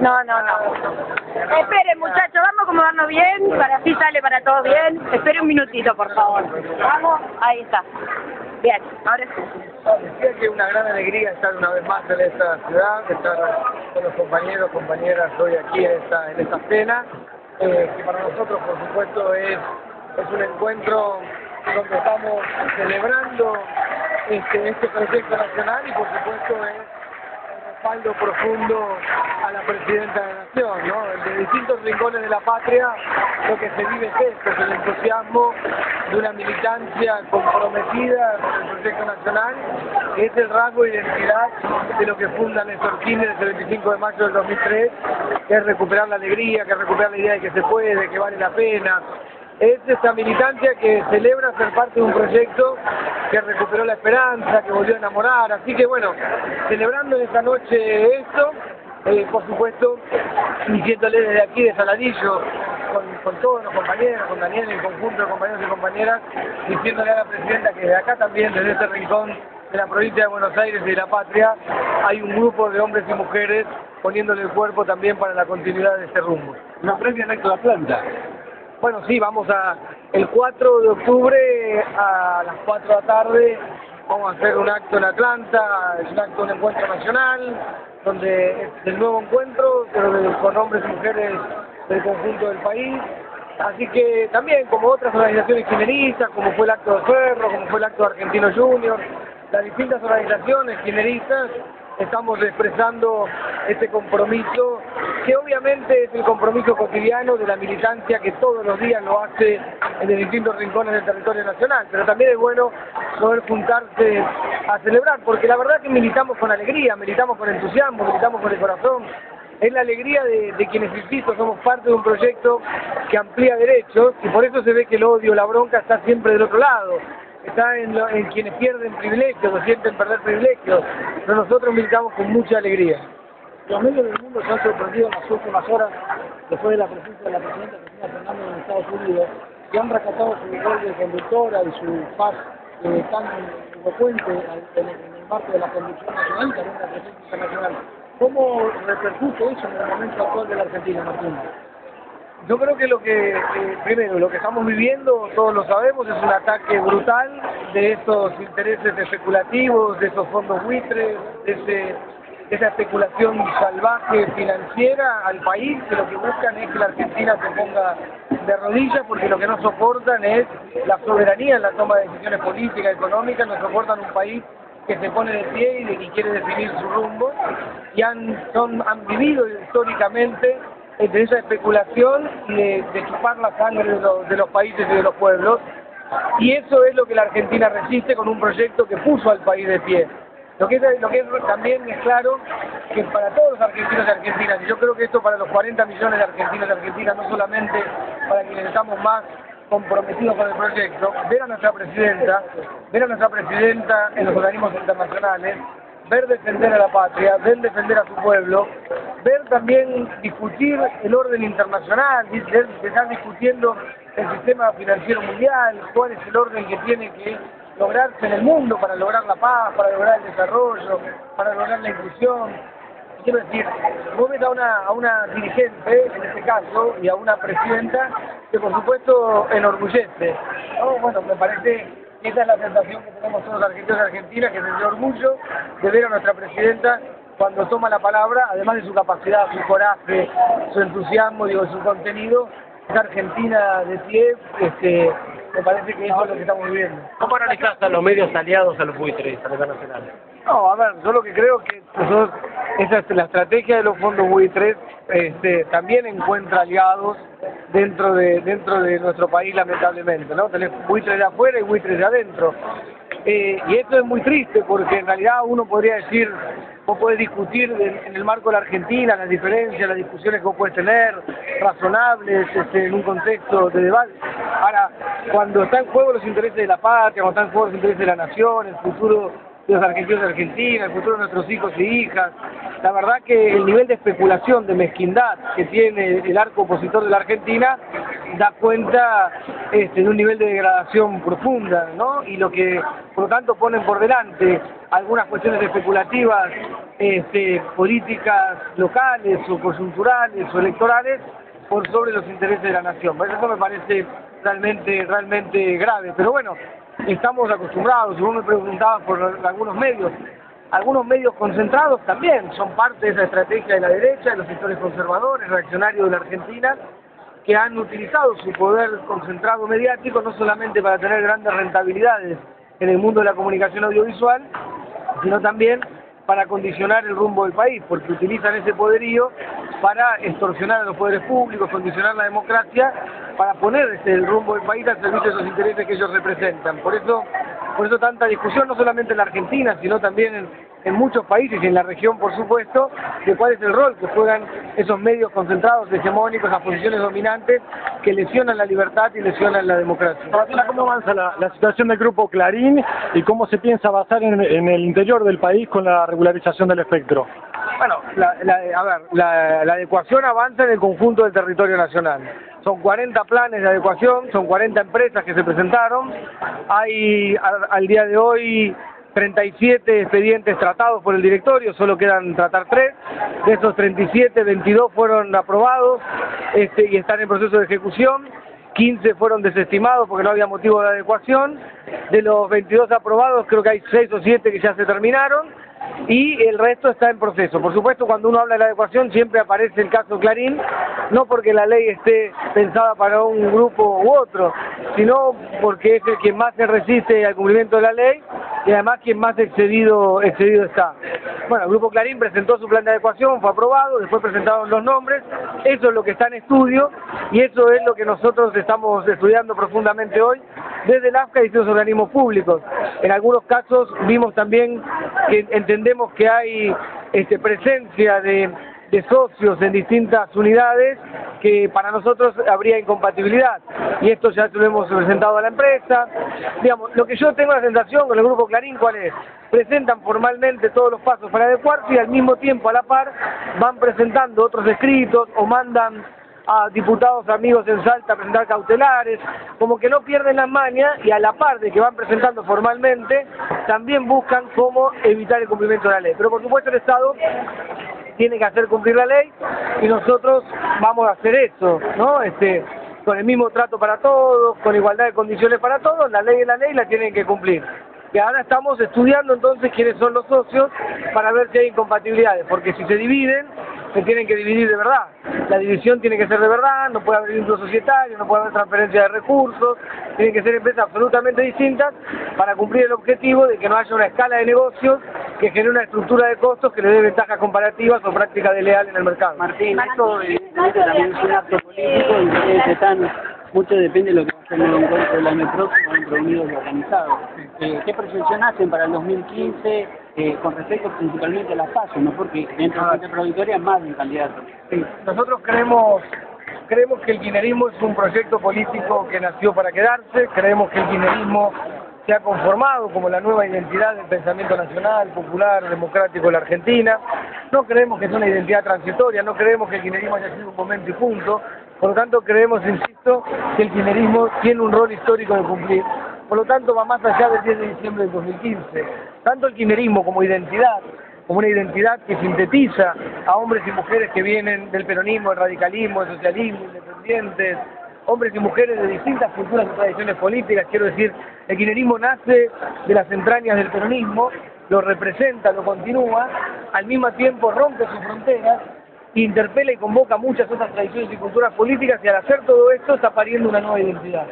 No, no, no. Esperen, muchachos, vamos a acomodarnos bien, para así sale para todos bien. Espere un minutito, por favor. Vamos, ahí está. Bien, ahora sí. Decía que una gran alegría estar una vez más en esta ciudad, estar con los compañeros, compañeras hoy aquí en esta, en esta cena, eh, que para nosotros por supuesto es, es un encuentro donde estamos celebrando este, este proyecto nacional y por supuesto es respaldo profundo a la presidenta de la Nación, ¿no? De distintos rincones de la patria lo que se vive es esto, es el entusiasmo de una militancia comprometida con el proyecto nacional, que es el rasgo de identidad de lo que funda Néstor Kirchner el 25 de mayo del 2003, que es recuperar la alegría, que es recuperar la idea de que se puede, que vale la pena, es esta militancia que celebra ser parte de un proyecto que recuperó la esperanza, que volvió a enamorar, así que bueno, celebrando en esta noche esto, eh, por supuesto, diciéndole desde aquí de Saladillo, con, todos los compañeros, con Daniel, el conjunto de compañeros y compañeras, diciéndole a la presidenta que de acá también, desde este rincón de la provincia de Buenos Aires y de la patria, hay un grupo de hombres y mujeres poniéndole el cuerpo también para la continuidad de este rumbo. Una previa en acto de planta. Bueno, sí, vamos a el 4 de octubre a las 4 de la tarde vamos a hacer un acto en Atlanta, es un acto, un encuentro nacional, donde el nuevo encuentro, pero con hombres y mujeres del conjunto del país. Así que también, como otras organizaciones kirchneristas, como fue el acto de Ferro, como fue el acto de Argentino Junior, las distintas organizaciones kirchneristas estamos expresando este compromiso, que obviamente es el compromiso cotidiano de la militancia que todos los días lo hace en los distintos rincones del territorio nacional, pero también es bueno poder juntarse a celebrar, porque la verdad que militamos con alegría, militamos con entusiasmo, militamos con el corazón, es la alegría de, de, quienes, insisto, somos parte de un proyecto que amplía derechos y por eso se ve que el odio, la bronca está siempre del otro lado está en, lo, en, quienes pierden privilegios o sienten perder privilegios, pero nosotros militamos con mucha alegría. Los medios del mundo se han sorprendido en las últimas horas, después de la presencia de la presidenta Cristina Fernández en Estados Unidos, que han rescatado su rol de conductora y su paz eh, tan elocuente en, el marco de la conducción nacional y también la presencia internacional. ¿Cómo repercute eso en el momento actual de la Argentina, Martín? Yo creo que lo que, eh, primero, lo que estamos viviendo, todos lo sabemos, es un ataque brutal de estos intereses especulativos, de esos fondos buitres, de, ese, esa especulación salvaje financiera al país, que lo que buscan es que la Argentina se ponga de rodillas, porque lo que no soportan es la soberanía en la toma de decisiones políticas, económicas, no soportan un país que se pone de pie y de que quiere definir su rumbo, y han, son, han vivido históricamente de esa especulación y de, de chupar la sangre de los, de los, países y de los pueblos. Y eso es lo que la Argentina resiste con un proyecto que puso al país de pie. Lo que, es, lo que es, también es claro que para todos los argentinos y argentinas, y yo creo que esto para los 40 millones de argentinos y argentinas, no solamente para quienes estamos más comprometidos con el proyecto, ver a nuestra presidenta, ver a nuestra presidenta en los organismos internacionales, ver defender a la patria, ver defender a su pueblo, ver también discutir el orden internacional, ver, estar discutiendo el sistema financiero mundial, cuál es el orden que tiene que lograrse en el mundo para lograr la paz, para lograr el desarrollo, para lograr la inclusión. Quiero decir, vos ves a una, a una dirigente, en este caso, y a una presidenta que por supuesto enorgullece. ¿no? Bueno, me parece esa es la sensación que tenemos todos los argentinos y argentinas, que el orgullo de ver a nuestra presidenta cuando toma la palabra, además de su capacidad, su coraje, su entusiasmo, digo, su contenido, es Argentina de pie, este, me parece que eso es lo que estamos viviendo. ¿Cómo analizás a los medios aliados a los buitres a nivel nacional? No, a ver, yo lo que creo que nosotros, esa es la estrategia de los fondos buitres, este, también encuentra aliados dentro de dentro de nuestro país lamentablemente, ¿no? Tenés buitres de afuera y buitres de adentro. Eh, y esto es muy triste porque en realidad uno podría decir, vos podés discutir en, el marco de la Argentina las diferencias, las discusiones que vos podés tener, razonables, este, en un contexto de debate. Ahora, cuando está en juego los intereses de la patria, cuando está en juego los intereses de la nación, el futuro de los argentinos y argentinas, el futuro de nuestros hijos y hijas. La verdad que el nivel de especulación, de mezquindad que tiene el arco opositor de la Argentina da cuenta este, de un nivel de degradación profunda, ¿no? Y lo que, por lo tanto, ponen por delante algunas cuestiones especulativas este, políticas locales o coyunturales o electorales por sobre los intereses de la nación. Eso me parece realmente, realmente grave. Pero bueno, estamos acostumbrados, vos me preguntabas por algunos medios, algunos medios concentrados también son parte de esa estrategia de la derecha, de los sectores conservadores, reaccionarios de la Argentina, que han utilizado su poder concentrado mediático no solamente para tener grandes rentabilidades en el mundo de la comunicación audiovisual, sino también para condicionar el rumbo del país, porque utilizan ese poderío para extorsionar a los poderes públicos, condicionar la democracia, para poner este, el rumbo del país al servicio de los intereses que ellos representan. Por eso, por eso tanta discusión, no solamente en la Argentina, sino también en, en muchos países y en la región, por supuesto, de cuál es el rol que juegan esos medios concentrados, hegemónicos, las posiciones dominantes, que lesionan la libertad y lesionan la democracia. ¿cómo avanza la, situación del Grupo Clarín y cómo se piensa avanzar en, el interior del país con la regularización del espectro? Bueno, a ver, la, adecuación avanza en el conjunto del territorio nacional. Son 40 planes de adecuación, son 40 empresas que se presentaron. Hay al día de hoy 37 expedientes tratados por el directorio, solo quedan tratar 3. De esos 37, 22 fueron aprobados este, y están en proceso de ejecución. 15 fueron desestimados porque no había motivo de adecuación. De los 22 aprobados, creo que hay 6 o 7 que ya se terminaron y el resto está en proceso. Por supuesto, cuando uno habla de la adecuación siempre aparece el caso Clarín, no porque la ley esté pensada para un grupo u otro, sino porque es el que más se resiste al cumplimiento de la ley y además quien más excedido, está. Bueno, el Grupo Clarín presentó su plan de adecuación, fue aprobado, después presentaron los nombres, eso es lo que está en estudio y eso es lo que nosotros estamos estudiando profundamente hoy desde el AFCA y los organismos públicos. En algunos casos vimos también que entendemos que hay este, presencia de, socios en distintas unidades que para nosotros habría incompatibilidad y esto ya lo hemos presentado a la empresa. Digamos, lo que yo tengo la sensación con el Grupo Clarín, ¿cuál es? Presentan formalmente todos los pasos para adecuarse y al mismo tiempo, a la par, van presentando otros escritos o mandan a diputados amigos en Salta a presentar cautelares, como que no pierden la maña y a la par de que van presentando formalmente, también buscan cómo evitar el cumplimiento de la ley. Pero por supuesto el Estado tiene que hacer cumplir la ley y nosotros vamos a hacer eso, ¿no? Este, con el mismo trato para todos, con igualdad de condiciones para todos, la ley es la ley la tienen que cumplir. Y ahora estamos estudiando entonces quiénes son los socios para ver si hay incompatibilidades, porque si se dividen, se tienen que dividir de verdad. La división tiene que ser de verdad, no puede haber vínculo societario, no puede haber transferencia de recursos, tienen que ser empresas absolutamente distintas para cumplir el objetivo de que no haya una escala de negocios que genere una estructura de costos que le dé ventajas comparativas o prácticas de leal en el mercado. Martín, esto evidentemente también es un acto político y ustedes están mucho depende de lo que va a el encuentro del año próximo entre unidos y organizados. Eh, ¿Qué proyección hacen para el 2015 eh, con respecto principalmente a las pasos? ¿no? Porque dentro de la auditoría más de un candidato. Sí. Nosotros creemos creemos que el guinerismo es un proyecto político que nació para quedarse, creemos que el guinerismo se ha conformado como la nueva identidad del pensamiento nacional, popular, democrático de la Argentina. No creemos que es una identidad transitoria, no creemos que el guinerismo haya sido un momento y punto. Por lo tanto, creemos, insisto, que el kirchnerismo tiene un rol histórico de cumplir. Por lo tanto, va más allá del 10 de diciembre del 2015. Tanto el kirchnerismo como identidad, como una identidad que sintetiza a hombres y mujeres que vienen del peronismo, del radicalismo, del socialismo, independientes, hombres y mujeres de distintas culturas y tradiciones políticas. Quiero decir, el kirchnerismo nace de las entrañas del peronismo, lo representa, lo continúa, al mismo tiempo rompe sus fronteras interpela y convoca muchas otras tradiciones y culturas políticas y al hacer todo esto está pariendo una nueva identidad.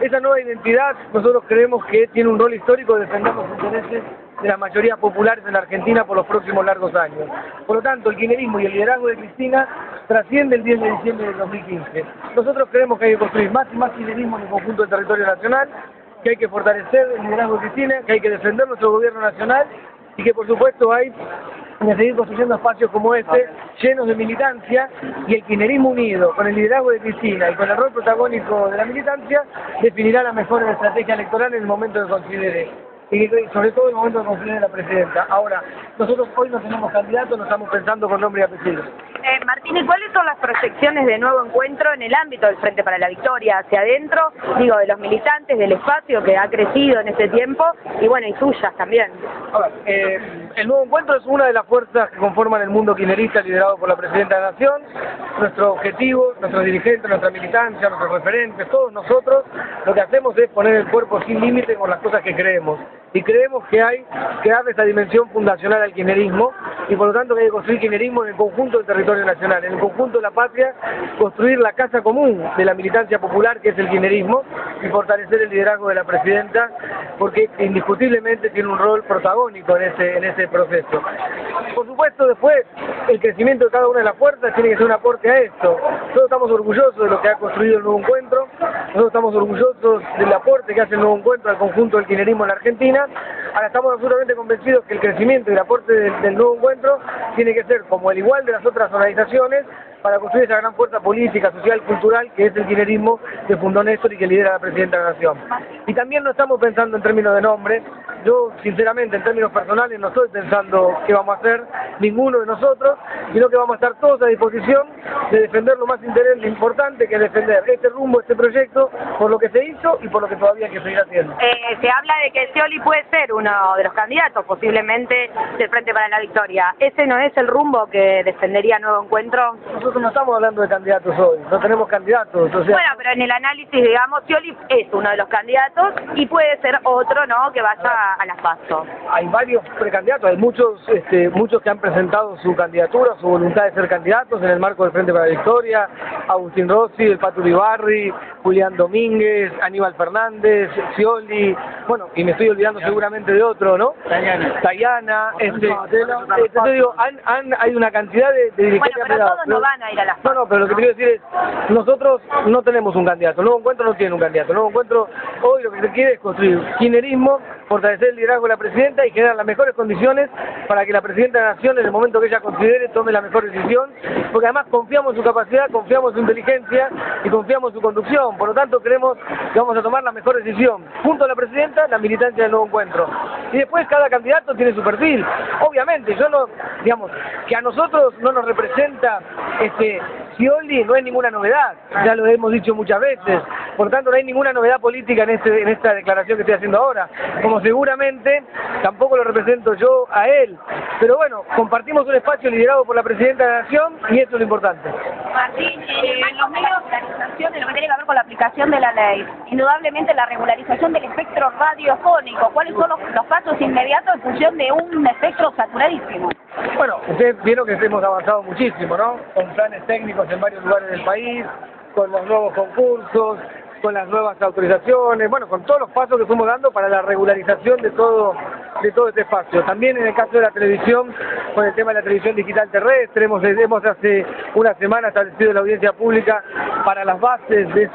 Esa nueva identidad nosotros creemos que tiene un rol histórico de defender los intereses de las mayorías populares en la Argentina por los próximos largos años. Por lo tanto, el kirchnerismo y el liderazgo de Cristina trasciende el 10 de diciembre del 2015. Nosotros creemos que hay que construir más y más kirchnerismo en el conjunto del territorio nacional, que hay que fortalecer el liderazgo de Cristina, que hay que defender nuestro gobierno nacional y que por supuesto hay que seguir construyendo espacios como este, llenos de militancia, y el kirchnerismo unido, con el liderazgo de Cristina y con el rol protagónico de la militancia, definirá la mejor estrategia electoral en el momento que considere. y sobre todo en el momento de construir de la presidenta. Ahora, nosotros hoy no tenemos candidatos, no estamos pensando con nombre y apellido. Eh, Martín, ¿y cuáles son las proyecciones de nuevo encuentro en el ámbito del Frente para la Victoria? Hacia adentro, digo, de los militantes, del espacio que ha crecido en este tiempo, y bueno, y suyas también. Eh, el nuevo encuentro es una de las fuerzas que conforman el mundo quinerista liderado por la Presidenta de la Nación. Nuestro objetivo, nuestros dirigentes, nuestra militancia, nuestros referentes, todos nosotros, lo que hacemos es poner el cuerpo sin límite con las cosas que creemos y creemos que hay que darle esa dimensión fundacional al kirchnerismo y por lo tanto que hay que construir kirchnerismo en el conjunto del territorio nacional, en el conjunto de la patria, construir la casa común de la militancia popular que es el kirchnerismo y fortalecer el liderazgo de la presidenta porque indiscutiblemente tiene un rol protagónico en ese, en ese proceso. Por supuesto después el crecimiento de cada una de las fuerzas tiene que ser un aporte a esto. Nosotros estamos orgullosos de lo que ha construido el nuevo encuentro, nosotros estamos orgullosos del aporte que hace el nuevo encuentro al conjunto del kirchnerismo en la Argentina Ahora estamos absolutamente convencidos que el crecimiento y el aporte del, nuevo encuentro tiene que ser como el igual de las otras organizaciones para construir esa gran fuerza política, social, cultural que es el kirchnerismo que fundó Néstor y que lidera la Presidenta de la Nación. Y también no estamos pensando en términos de nombre, yo sinceramente en términos personales no estoy pensando qué vamos a hacer ninguno de nosotros, sino que vamos a estar todos a disposición de defender lo más importante que es defender este rumbo, este proyecto, por lo que se hizo y por lo que todavía hay que seguir haciendo. Eh, se habla de que Scioli puede ser uno de los candidatos posiblemente del Frente para la Victoria. ¿Ese no es el rumbo que defendería Nuevo Encuentro? Nosotros no estamos hablando de candidatos hoy, no tenemos candidatos. Bueno, pero en el análisis, digamos, Scioli es uno de los candidatos y puede ser otro, ¿no?, que vaya a las pasos. Hay varios precandidatos, hay muchos, este, muchos que han presentado su candidatura, su voluntad de ser candidatos en el marco del Frente Victoria, Agustín Rossi, el Pato Uribarri, Julián Domínguez, Aníbal Fernández, Scioli, bueno, y me estoy olvidando seguramente de otro, ¿no? Tayana. Tayana, este, este digo, hay una cantidad de, dirigentes bueno, pero todos no van a ir a las No, no, pero lo que quiero decir es, nosotros no tenemos un candidato, el Nuevo Encuentro no tiene un candidato, el Nuevo Encuentro hoy lo que se quiere es construir kinerismo, fortalecer el liderazgo de la Presidenta y generar las mejores condiciones para que la Presidenta de la Nación, en el momento que ella considere, tome la mejor decisión, porque además confiamos en su capacidad, confiamos en su inteligencia y confiamos en su conducción, por lo tanto creemos que vamos a tomar la mejor decisión. Junto a la Presidenta, la militancia del nuevo encuentro. Y después cada candidato tiene su perfil. Obviamente, yo no, digamos, que a nosotros no nos representa este Scioli no es ninguna novedad, ya lo hemos dicho muchas veces, por tanto no hay ninguna novedad política en, este, en esta declaración que estoy haciendo ahora, como seguramente tampoco lo represento yo a él, pero bueno, compartimos un espacio liderado por la Presidenta de la Nación y eso es lo importante. Martín, eh, los medios de organización de lo que tiene que ver con la aplicación de la ley, indudablemente la regularización del espectro radiofónico, ¿cuáles son los, los pasos inmediatos en función de un espectro saturadísimo? Bueno, ustedes vieron que hemos avanzado muchísimo, ¿no? Con planes técnicos en varios lugares del país, con los nuevos concursos, con las nuevas autorizaciones, bueno, con todos los pasos que fuimos dando para la regularización de todo de todo este espacio. También en el caso de la televisión, con el tema de la televisión digital terrestre, hemos, hemos hace una semana establecido la audiencia pública para las bases de,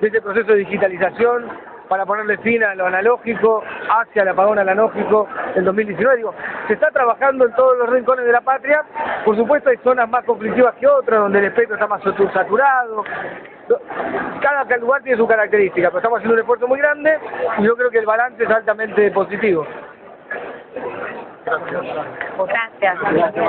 de ese proceso de digitalización para ponerle fin a lo analógico, hacia el apagón analógico del 2019. Digo, se está trabajando en todos los rincones de la patria, por supuesto hay zonas más conflictivas que otras, donde el espectro está más saturado, cada lugar tiene su característica, pero estamos haciendo un esfuerzo muy grande y yo creo que el balance es altamente positivo. Gracias. Gracias.